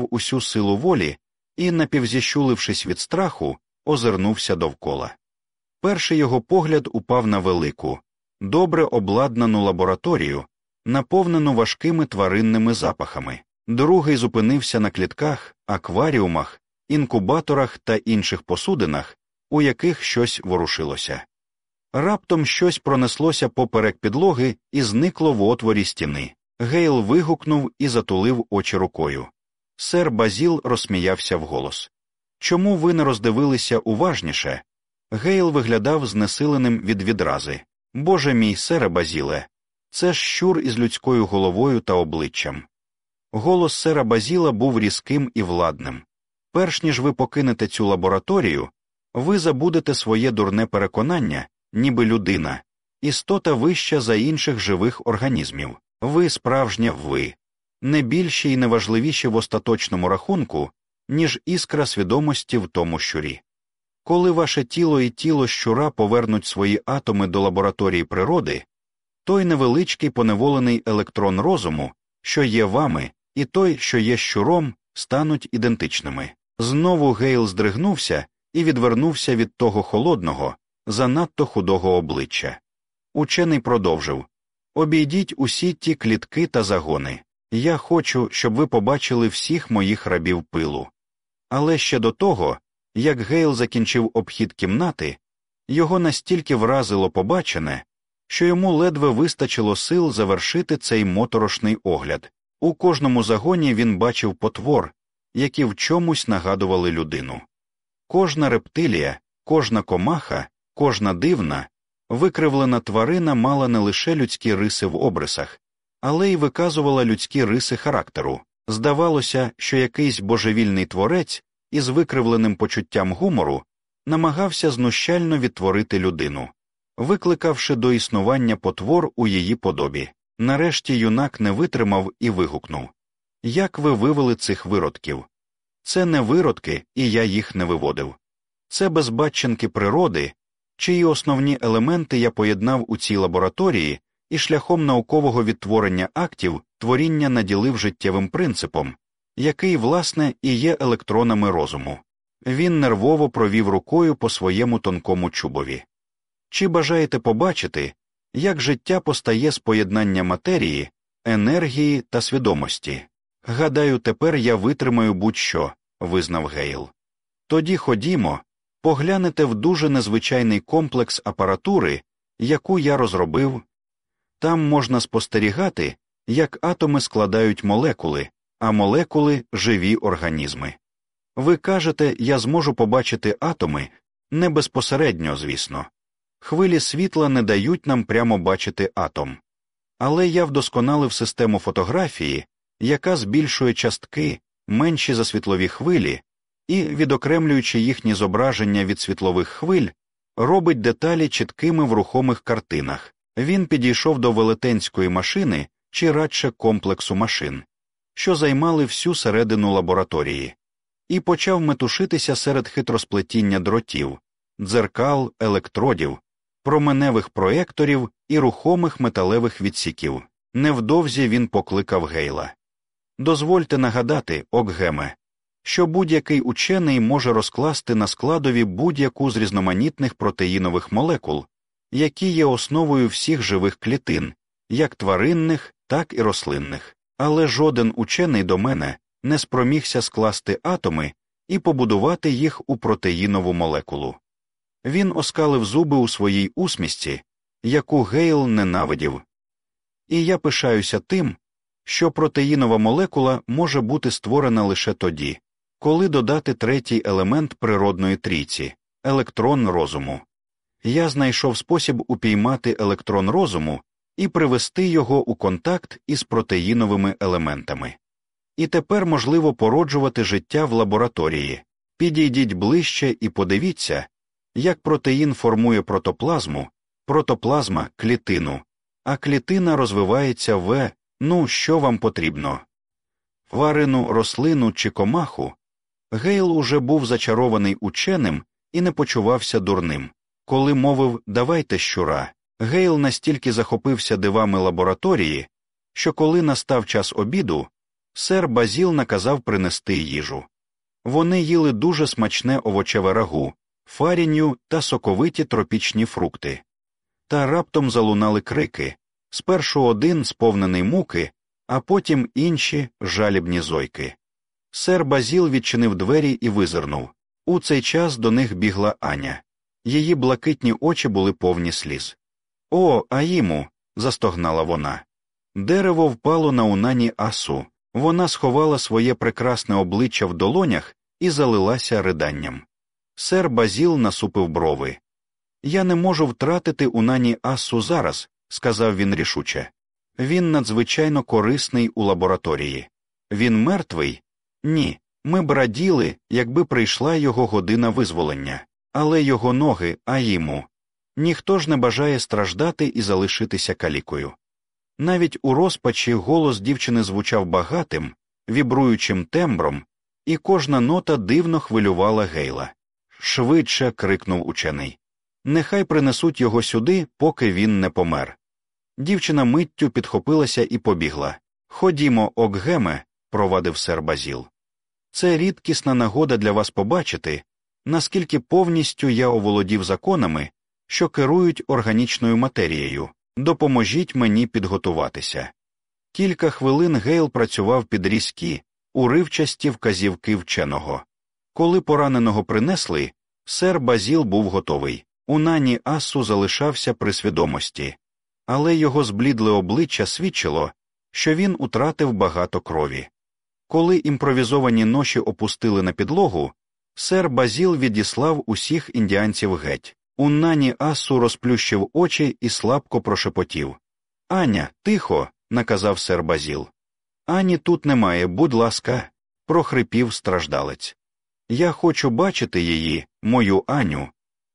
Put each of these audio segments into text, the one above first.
усю силу волі і, напівзіщулившись від страху, озирнувся довкола. Перший його погляд упав на велику, добре обладнану лабораторію, наповнену важкими тваринними запахами, другий зупинився на клітках, акваріумах, інкубаторах та інших посудинах, у яких щось ворушилося. Раптом щось пронеслося поперек підлоги і зникло в отворі стіни. Гейл вигукнув і затулив очі рукою. Сер Базіл розсміявся вголос. Чому ви не роздивилися уважніше? Гейл виглядав знесиленим від відрази. Боже мій сере Базіле, це ж щур із людською головою та обличчям. Голос сера Базіла був різким і владним. Перш ніж ви покинете цю лабораторію, ви забудете своє дурне переконання, ніби людина, істота вища за інших живих організмів. Ви справжнє ви, не більші і не важливіші в остаточному рахунку, ніж іскра свідомості в тому щурі. Коли ваше тіло і тіло щура повернуть свої атоми до лабораторії природи, той невеличкий поневолений електрон розуму, що є вами, і той, що є щуром, стануть ідентичними. Знову Гейл здригнувся і відвернувся від того холодного, занадто худого обличчя. Учений продовжив Обійдіть усі ті клітки та загони. Я хочу, щоб ви побачили всіх моїх рабів пилу. Але ще до того, як Гейл закінчив обхід кімнати, його настільки вразило побачене, що йому ледве вистачило сил завершити цей моторошний огляд. У кожному загоні він бачив потвор, які в чомусь нагадували людину. Кожна рептилія, кожна комаха, кожна дивна, викривлена тварина мала не лише людські риси в обрисах, але й виказувала людські риси характеру. Здавалося, що якийсь божевільний творець із викривленим почуттям гумору намагався знущально відтворити людину, викликавши до існування потвор у її подобі. Нарешті юнак не витримав і вигукнув Як ви вивели цих виродків? Це не виродки, і я їх не виводив. Це безбатченки природи, чиї основні елементи я поєднав у цій лабораторії і шляхом наукового відтворення актів творіння наділив життєвим принципом, який, власне, і є електронами розуму. Він нервово провів рукою по своєму тонкому чубові. Чи бажаєте побачити, як життя постає з поєднання матерії, енергії та свідомості? Гадаю, тепер я витримаю будь-що, визнав Гейл. Тоді ходімо, поглянете в дуже незвичайний комплекс апаратури, яку я розробив. Там можна спостерігати, як атоми складають молекули, а молекули живі організми. Ви кажете, я зможу побачити атоми не безпосередньо, звісно. Хвилі світла не дають нам прямо бачити атом. Але я вдосконалив систему фотографії, яка збільшує частки менші за світлові хвилі, і, відокремлюючи їхні зображення від світлових хвиль, робить деталі чіткими в рухомих картинах. Він підійшов до велетенської машини чи радше комплексу машин, що займали всю середину лабораторії, і почав метушитися серед хитросплетіння дротів, дзеркал, електродів, променевих проекторів і рухомих металевих відсіків. Невдовзі він покликав Гейла. Дозвольте нагадати, Окгеме, що будь-який учений може розкласти на складові будь-яку з різноманітних протеїнових молекул, які є основою всіх живих клітин, як тваринних, так і рослинних, але жоден учений до мене не спромігся скласти атоми і побудувати їх у протеїнову молекулу. Він оскалив зуби у своїй усмісті, яку Гейл ненавидів. І я пишаюся тим, що протеїнова молекула може бути створена лише тоді, коли додати третій елемент природної трійці електрон розуму. Я знайшов спосіб упіймати електрон розуму і привести його у контакт із протеїновими елементами. І тепер можливо породжувати життя в лабораторії. Підійдіть ближче і подивіться, як протеїн формує протоплазму, протоплазма клітину, а клітина розвивається в ну, що вам потрібно. Тварину, рослину чи комаху. Гейл уже був зачарований ученим і не почувався дурним. Коли мовив давайте щура, Гейл настільки захопився дивами лабораторії, що коли настав час обіду, Сер Базіл наказав принести їжу. Вони їли дуже смачне овочеве рагу, фарінню та соковиті тропічні фрукти. Та раптом залунали крики спершу один сповнений муки, а потім інші жалібні зойки. Сер Базіл відчинив двері і визирнув. У цей час до них бігла Аня. Її блакитні очі були повні сліз. О, Аїму. застогнала вона. Дерево впало на унані асу. Вона сховала своє прекрасне обличчя в долонях і залилася риданням. Сер Базіл насупив брови. Я не можу втратити унані асу зараз, сказав він рішуче. Він надзвичайно корисний у лабораторії. Він мертвий? Ні. Ми б раділи, якби прийшла його година визволення, але його ноги, а йому. Ніхто ж не бажає страждати і залишитися калікою. Навіть у розпачі голос дівчини звучав багатим, вібруючим тембром, і кожна нота дивно хвилювала гейла. Швидше. крикнув учений. Нехай принесуть його сюди, поки він не помер. Дівчина миттю підхопилася і побігла. Ходімо, Окгеме, провадив сер Базіл. Це рідкісна нагода для вас побачити, наскільки повністю я оволодів законами, що керують органічною матерією. Допоможіть мені підготуватися. Кілька хвилин Гейл працював під різкі, уривчасті вказівки вченого. Коли пораненого принесли, сер Базіл був готовий. У нані Асу залишався при свідомості, але його зблідле обличчя свідчило, що він утратив багато крові. Коли імпровізовані ноші опустили на підлогу, сер Базіл відіслав усіх індіанців геть. Уннані Асу розплющив очі і слабко прошепотів. Аня, тихо, наказав сер Базіл. Ані тут немає, будь ласка, прохрипів страждалець. Я хочу бачити її, мою Аню.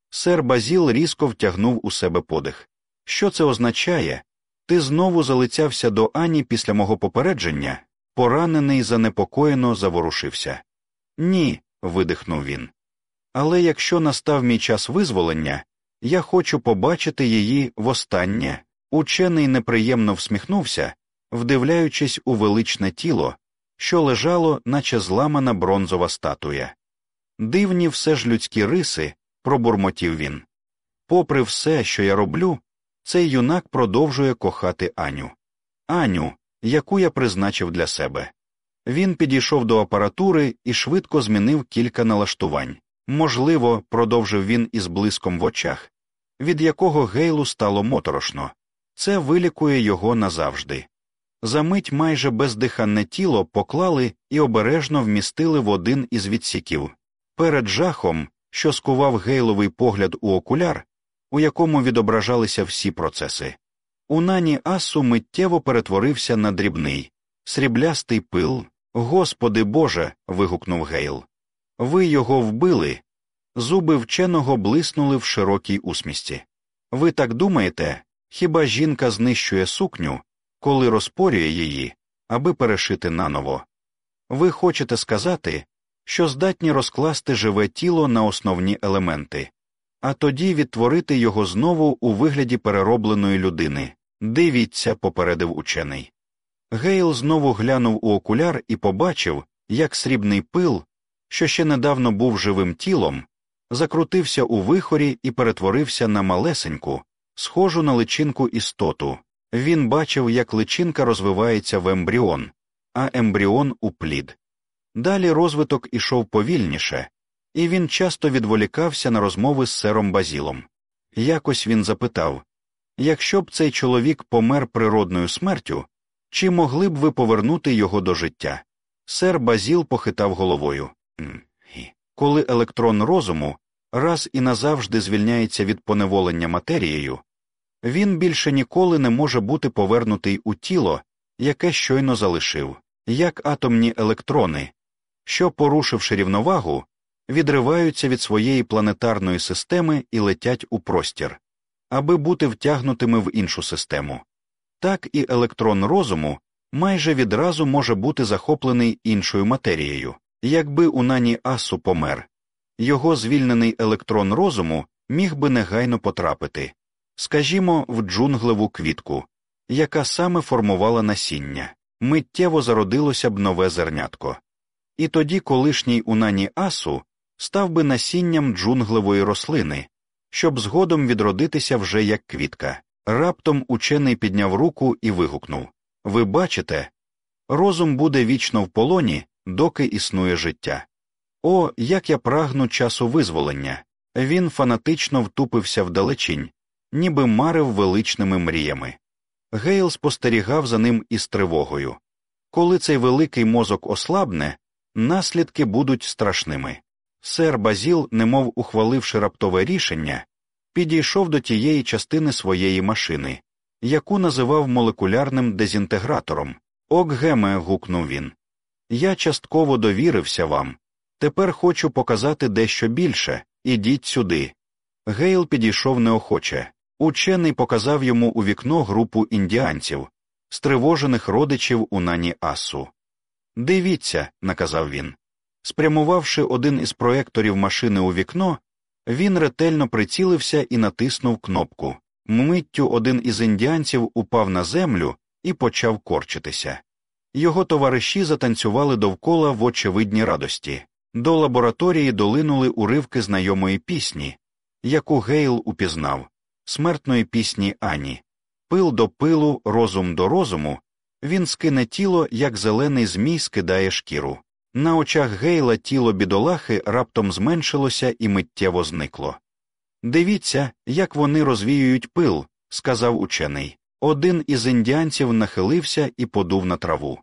Сер Базіл різко втягнув у себе подих. Що це означає? Ти знову залицявся до Ані після мого попередження, поранений занепокоєно заворушився. Ні, видихнув він. Але якщо настав мій час визволення, я хочу побачити її востаннє. Учений неприємно всміхнувся, вдивляючись у величне тіло, що лежало, наче зламана бронзова статуя. Дивні все ж людські риси, пробурмотів він. Попри все, що я роблю, цей юнак продовжує кохати Аню. Аню, яку я призначив для себе. Він підійшов до апаратури і швидко змінив кілька налаштувань. Можливо, продовжив він із блиском в очах, від якого гейлу стало моторошно, це вилікує його назавжди. Замить майже бездиханне тіло поклали і обережно вмістили в один із відсіків. Перед жахом, що скував гейловий погляд у окуляр, у якому відображалися всі процеси. У нані асу миттєво перетворився на дрібний, сріблястий пил. Господи Боже. вигукнув Гейл. Ви його вбили. Зуби вченого блиснули в широкій усмісті. Ви так думаєте, хіба жінка знищує сукню, коли розпорює її, аби перешити наново? Ви хочете сказати, що здатні розкласти живе тіло на основні елементи, а тоді відтворити його знову у вигляді переробленої людини. Дивіться, попередив учений. Гейл знову глянув у окуляр і побачив, як срібний пил, що ще недавно був живим тілом, закрутився у вихорі і перетворився на малесеньку, схожу на личинку істоту. Він бачив, як личинка розвивається в ембріон, а ембріон у плід. Далі розвиток ішов повільніше, і він часто відволікався на розмови з сером Базілом. Якось він запитав якщо б цей чоловік помер природною смертю, чи могли б ви повернути його до життя? Сер Базіл похитав головою. Коли електрон розуму раз і назавжди звільняється від поневолення матерією, він більше ніколи не може бути повернутий у тіло, яке щойно залишив, як атомні електрони, що, порушивши рівновагу, відриваються від своєї планетарної системи і летять у простір, аби бути втягнутими в іншу систему. Так і електрон розуму майже відразу може бути захоплений іншою матерією, якби у нані асу помер, його звільнений електрон розуму міг би негайно потрапити, скажімо, в джунглеву квітку, яка саме формувала насіння. миттєво зародилося б нове зернятко. І тоді колишній унані асу став би насінням джунглевої рослини, щоб згодом відродитися вже як квітка. Раптом учений підняв руку і вигукнув Ви бачите, розум буде вічно в полоні, доки існує життя. О, як я прагну часу визволення. Він фанатично втупився вдалечінь, ніби марив величними мріями. Гейл спостерігав за ним із тривогою. Коли цей великий мозок ослабне, наслідки будуть страшними. Сер Базіл, немов ухваливши раптове рішення, підійшов до тієї частини своєї машини, яку називав молекулярним дезінтегратором. Окгеме. гукнув він. Я частково довірився вам. Тепер хочу показати дещо більше. Ідіть сюди. Гейл підійшов неохоче. Учений показав йому у вікно групу індіанців, стривожених родичів у нані Асу. Дивіться, наказав він. Спрямувавши один із проекторів машини у вікно, він ретельно прицілився і натиснув кнопку. Миттю один із індіанців упав на землю і почав корчитися. Його товариші затанцювали довкола в очевидній радості. До лабораторії долинули уривки знайомої пісні, яку Гейл упізнав, смертної пісні Ані. Пил до пилу, розум до розуму, він скине тіло, як зелений змій скидає шкіру. На очах Гейла тіло бідолахи раптом зменшилося і миттєво зникло. Дивіться, як вони розвіюють пил, сказав учений. Один із індіанців нахилився і подув на траву.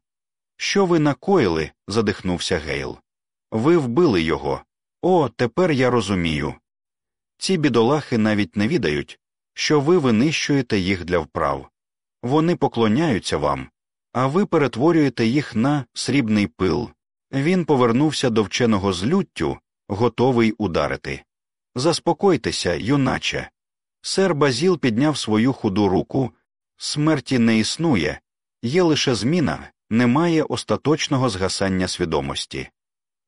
Що ви накоїли? задихнувся Гейл. Ви вбили його. О, тепер я розумію. Ці бідолахи навіть не відають, що ви винищуєте їх для вправ. Вони поклоняються вам, а ви перетворюєте їх на срібний пил. Він повернувся до вченого з люттю, готовий ударити. Заспокойтеся, юначе. Сер Базіл підняв свою худу руку. Смерті не існує, є лише зміна, немає остаточного згасання свідомості.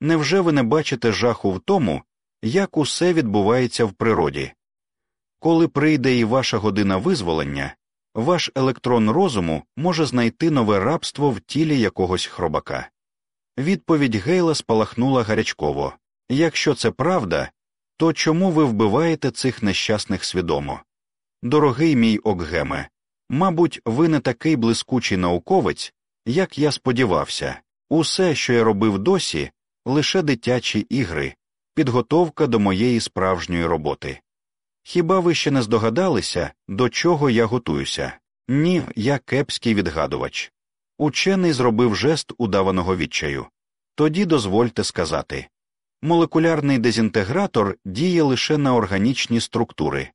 Невже ви не бачите жаху в тому, як усе відбувається в природі? Коли прийде і ваша година визволення, ваш електрон розуму може знайти нове рабство в тілі якогось хробака. Відповідь Гейла спалахнула гарячково якщо це правда, то чому ви вбиваєте цих нещасних свідомо? Дорогий мій Окгеме, мабуть, ви не такий блискучий науковець, як я сподівався, усе, що я робив досі, лише дитячі ігри, підготовка до моєї справжньої роботи. Хіба ви ще не здогадалися, до чого я готуюся? Ні, я кепський відгадувач. Учений зробив жест удаваного відчаю. Тоді дозвольте сказати молекулярний дезінтегратор діє лише на органічні структури.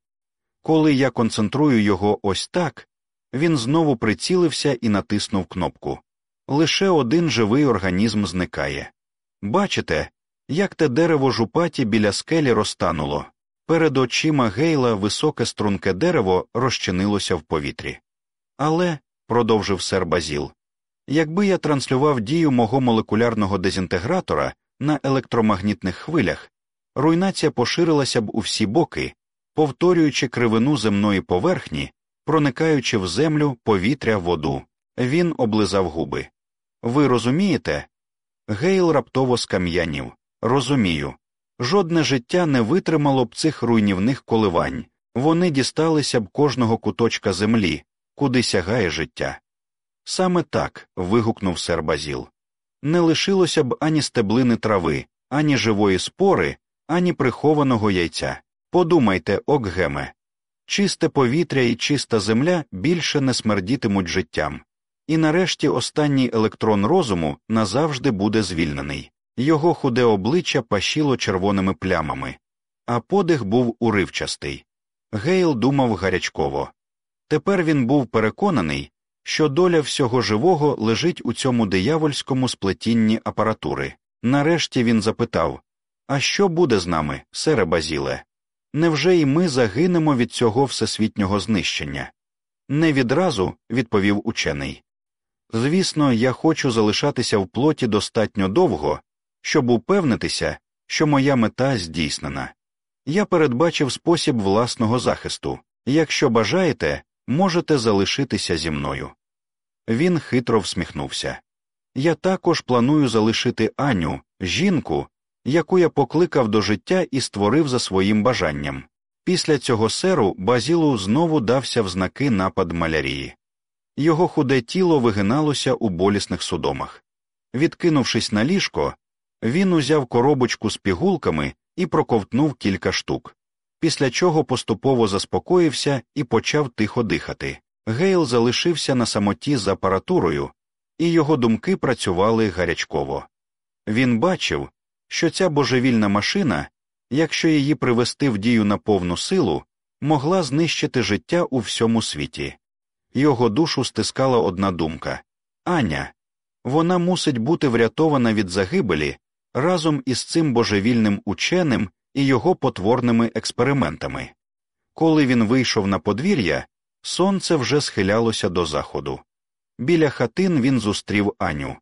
Коли я концентрую його ось так, він знову прицілився і натиснув кнопку. Лише один живий організм зникає. Бачите, як те дерево жупаті біля скелі розтануло. Перед очима Гейла високе струнке дерево розчинилося в повітрі. Але, продовжив сер Базіл, якби я транслював дію мого молекулярного дезінтегратора на електромагнітних хвилях, руйнація поширилася б у всі боки, повторюючи кривину земної поверхні, проникаючи в землю, повітря, воду. Він облизав губи. Ви розумієте? Гейл раптово скам'янів. Розумію. Жодне життя не витримало б цих руйнівних коливань, вони дісталися б кожного куточка землі, куди сягає життя. Саме так. вигукнув сер Базіл. Не лишилося б ані стеблини трави, ані живої спори, ані прихованого яйця. Подумайте, Окгеме. Чисте повітря і чиста земля більше не смердітимуть життям, і нарешті останній електрон розуму назавжди буде звільнений. Його худе обличчя пашіло червоними плямами, а подих був уривчастий. Гейл думав гарячково. Тепер він був переконаний, що доля всього живого лежить у цьому диявольському сплетінні апаратури. Нарешті він запитав А що буде з нами, сере Базіле? Невже і ми загинемо від цього всесвітнього знищення? Не відразу, відповів учений. Звісно, я хочу залишатися в плоті достатньо довго, щоб упевнитися, що моя мета здійснена. Я передбачив спосіб власного захисту якщо бажаєте, можете залишитися зі мною. Він хитро всміхнувся. Я також планую залишити Аню, жінку, яку я покликав до життя і створив за своїм бажанням. Після цього серу Базілу знову дався в знаки напад малярії. Його худе тіло вигиналося у болісних судомах. Відкинувшись на ліжко, він узяв коробочку з пігулками і проковтнув кілька штук, після чого поступово заспокоївся і почав тихо дихати. Гейл залишився на самоті з апаратурою, і його думки працювали гарячково. Він бачив, що ця божевільна машина, якщо її привести в дію на повну силу, могла знищити життя у всьому світі. Його душу стискала одна думка Аня, вона мусить бути врятована від загибелі разом із цим божевільним ученим і його потворними експериментами. Коли він вийшов на подвір'я, сонце вже схилялося до заходу. Біля хатин він зустрів Аню.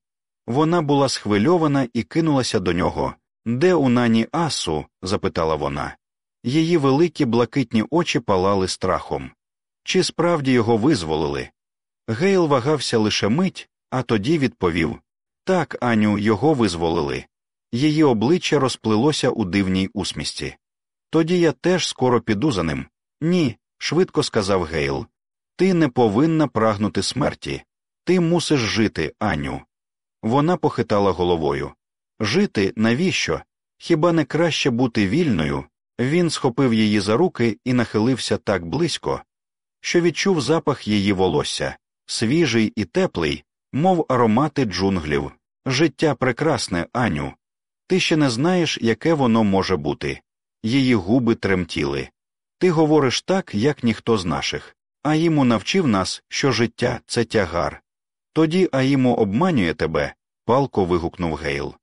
Вона була схвильована і кинулася до нього. Де у нані асу? запитала вона. Її великі блакитні очі палали страхом. Чи справді його визволили? Гейл вагався лише мить, а тоді відповів так, Аню, його визволили. Її обличчя розплилося у дивній усмісті. Тоді я теж скоро піду за ним. Ні, швидко сказав Гейл. Ти не повинна прагнути смерті. Ти мусиш жити, Аню. Вона похитала головою. Жити навіщо? Хіба не краще бути вільною? Він схопив її за руки і нахилився так близько, що відчув запах її волосся, свіжий і теплий, мов аромати джунглів. Життя прекрасне, Аню. Ти ще не знаєш, яке воно може бути. Її губи тремтіли. Ти говориш так, як ніхто з наших. Аїму навчив нас, що життя це тягар. Тоді Аїму обманює тебе, палко вигукнув Гейл.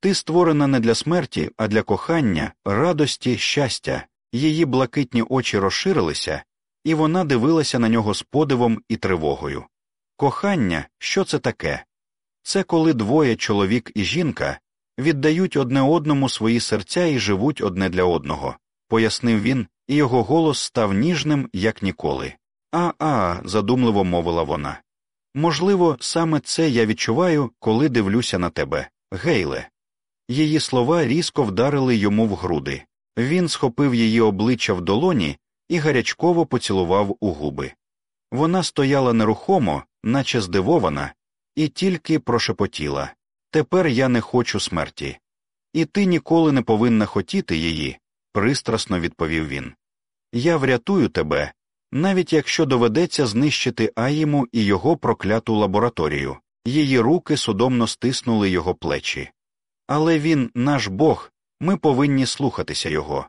Ти створена не для смерті, а для кохання, радості, щастя. Її блакитні очі розширилися, і вона дивилася на нього з подивом і тривогою. Кохання, що це таке? Це коли двоє чоловік і жінка віддають одне одному свої серця і живуть одне для одного, пояснив він, і його голос став ніжним, як ніколи. А, а, задумливо мовила вона. Можливо, саме це я відчуваю, коли дивлюся на тебе, Гейле. Її слова різко вдарили йому в груди. Він схопив її обличчя в долоні і гарячково поцілував у губи. Вона стояла нерухомо, наче здивована, і тільки прошепотіла Тепер я не хочу смерті. І ти ніколи не повинна хотіти її, пристрасно відповів він. Я врятую тебе, навіть якщо доведеться знищити Аїму і його прокляту лабораторію. Її руки судомно стиснули його плечі. Але він наш Бог, ми повинні слухатися його.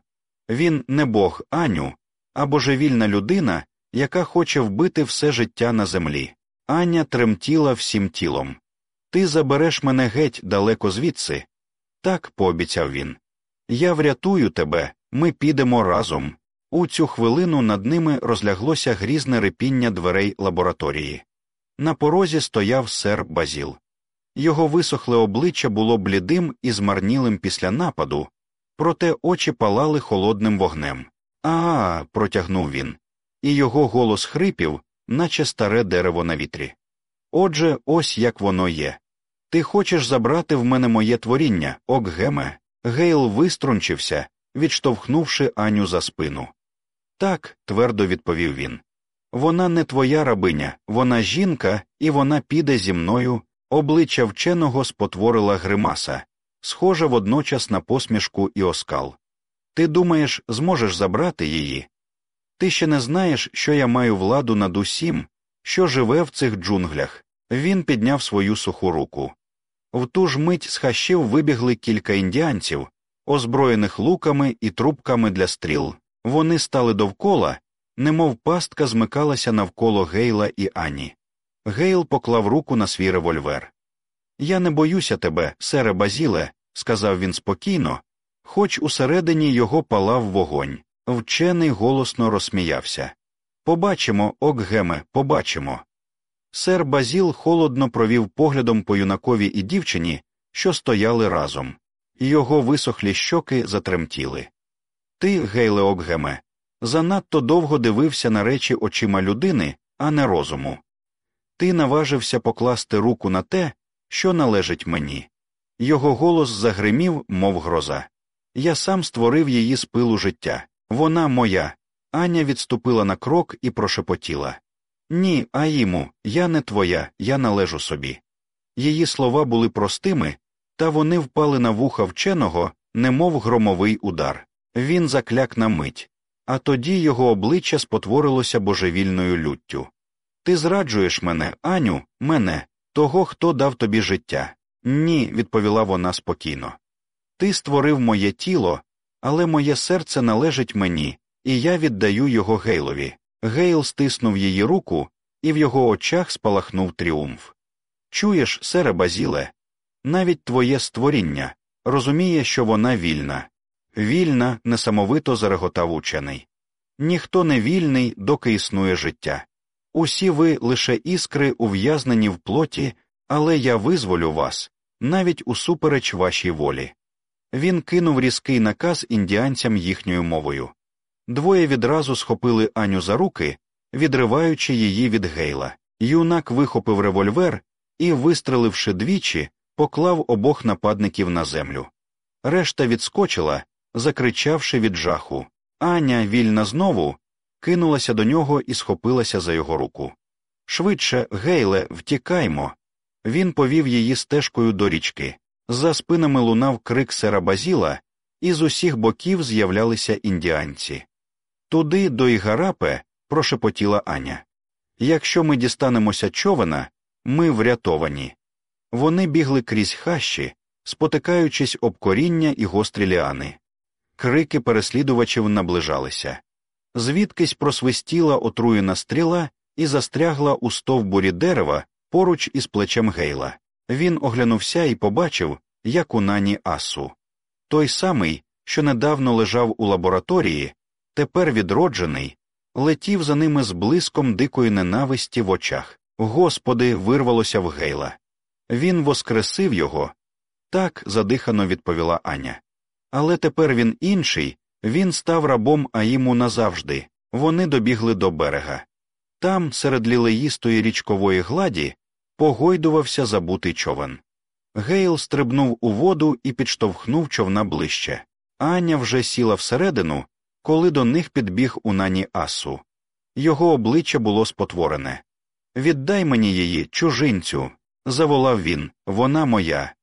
Він не Бог Аню, а божевільна людина, яка хоче вбити все життя на землі. Аня тремтіла всім тілом. Ти забереш мене геть далеко звідси. Так, пообіцяв він. Я врятую тебе, ми підемо разом. У цю хвилину над ними розляглося грізне рипіння дверей лабораторії. На порозі стояв сер Базіл. Його висохле обличчя було блідим і змарнілим після нападу, проте очі палали холодним вогнем. А, протягнув він, і його голос хрипів, наче старе дерево на вітрі. Отже, ось як воно є. Ти хочеш забрати в мене моє творіння, Окгеме? Гейл виструнчився, відштовхнувши Аню за спину. Так, твердо відповів він. Вона не твоя рабиня, вона жінка, і вона піде зі мною. Обличчя вченого спотворила гримаса, схожа водночас на посмішку і оскал. Ти думаєш, зможеш забрати її? Ти ще не знаєш, що я маю владу над усім, що живе в цих джунглях. Він підняв свою суху руку. В ту ж мить з хащів вибігли кілька індіанців, озброєних луками і трубками для стріл. Вони стали довкола, немов пастка змикалася навколо Гейла і Ані. Гейл поклав руку на свій револьвер. Я не боюся тебе, сере Базіле, сказав він спокійно, хоч усередині його палав вогонь. Вчений голосно розсміявся. Побачимо, Окгеме, побачимо. Сер Базіл холодно провів поглядом по юнакові і дівчині, що стояли разом, його висохлі щоки затремтіли. Ти, Гейле Окгеме, занадто довго дивився на речі очима людини, а не розуму. Ти наважився покласти руку на те, що належить мені. Його голос загримів, мов гроза. Я сам створив її з пилу життя. Вона моя. Аня відступила на крок і прошепотіла Ні, Аїму, я не твоя, я належу собі. Її слова були простими, та вони впали на вуха вченого, немов громовий удар. Він закляк на мить, а тоді його обличчя спотворилося божевільною люттю. Ти зраджуєш мене, Аню, мене, того, хто дав тобі життя. Ні, відповіла вона спокійно. Ти створив моє тіло, але моє серце належить мені, і я віддаю його Гейлові. Гейл стиснув її руку, і в його очах спалахнув тріумф. Чуєш, сере Базіле, навіть твоє створіння розуміє, що вона вільна. Вільна, несамовито зареготав учений. Ніхто не вільний, доки існує життя. Усі ви лише іскри, ув'язнені в плоті, але я визволю вас, навіть усупереч вашій волі. Він кинув різкий наказ індіанцям їхньою мовою. Двоє відразу схопили Аню за руки, відриваючи її від гейла. Юнак вихопив револьвер і, вистреливши двічі, поклав обох нападників на землю. Решта відскочила, закричавши від жаху. Аня, вільна знову, кинулася до нього і схопилася за його руку. Швидше, гейле, втікаймо. Він повів її стежкою до річки. За спинами лунав крик сера Базіла, і з усіх боків з'являлися індіанці. Туди, до Ігарапе, прошепотіла Аня. Якщо ми дістанемося човена, ми врятовані. Вони бігли крізь хащі, спотикаючись об коріння і гострі ліани. Крики переслідувачів наближалися. Звідкись просвистіла отруєна стріла і застрягла у стовбурі дерева поруч із плечем Гейла. Він оглянувся і побачив, як у нані асу. Той самий, що недавно лежав у лабораторії, тепер відроджений, летів за ними з блиском дикої ненависті в очах. Господи, вирвалося в Гейла. Він воскресив його. Так, задихано відповіла Аня. Але тепер він інший, він став рабом Аїму назавжди. Вони добігли до берега. Там, серед лілеїстої річкової гладі, погойдувався забутий човен. Гейл стрибнув у воду і підштовхнув човна ближче. Аня вже сіла всередину, коли до них підбіг у нані асу. Його обличчя було спотворене. Віддай мені її, чужинцю, заволав він, вона моя.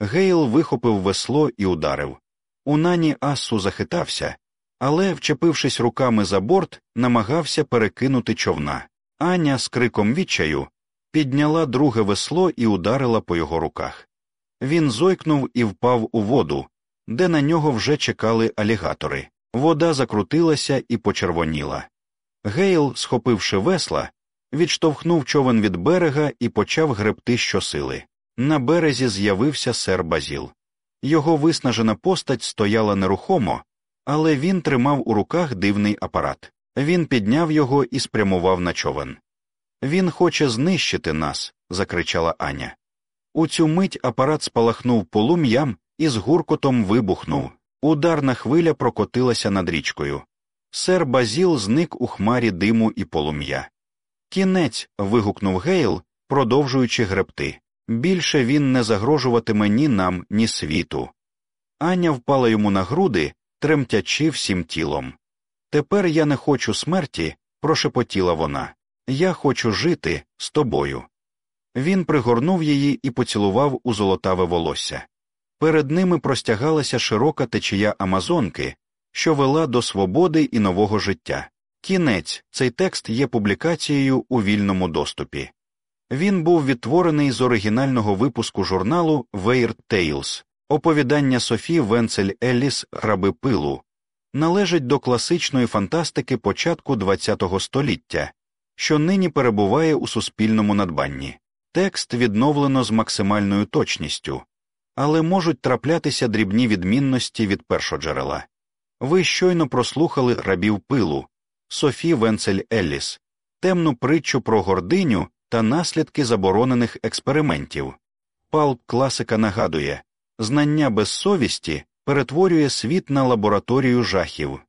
Гейл вихопив весло і ударив. У нані асу захитався, але, вчепившись руками за борт, намагався перекинути човна. Аня з криком відчаю підняла друге весло і ударила по його руках. Він зойкнув і впав у воду, де на нього вже чекали алігатори. Вода закрутилася і почервоніла. Гейл, схопивши весла, відштовхнув човен від берега і почав гребти щосили. На березі з'явився сер Базіл. Його виснажена постать стояла нерухомо, але він тримав у руках дивний апарат. Він підняв його і спрямував на човен. Він хоче знищити нас, закричала Аня. У цю мить апарат спалахнув полум'ям і з гуркотом вибухнув. Ударна хвиля прокотилася над річкою. Сер Базіл зник у хмарі диму і полум'я. Кінець. вигукнув Гейл, продовжуючи гребти. Більше він не загрожуватиме ні нам, ні світу. Аня впала йому на груди, тремтячи всім тілом. Тепер я не хочу смерті, прошепотіла вона. Я хочу жити з тобою. Він пригорнув її і поцілував у золотаве волосся. Перед ними простягалася широка течія Амазонки, що вела до свободи і нового життя. Кінець цей текст є публікацією у вільному доступі. Він був відтворений з оригінального випуску журналу Weird Tales, оповідання Софі Венцель Елліс Граби пилу, належить до класичної фантастики початку ХХ століття, що нині перебуває у суспільному надбанні. Текст відновлено з максимальною точністю, але можуть траплятися дрібні відмінності від першоджерела. Ви щойно прослухали рабів пилу Софі Венцель Елліс, темну притчу про гординю та наслідки заборонених експериментів. Палп класика нагадує знання без совісті перетворює світ на лабораторію жахів.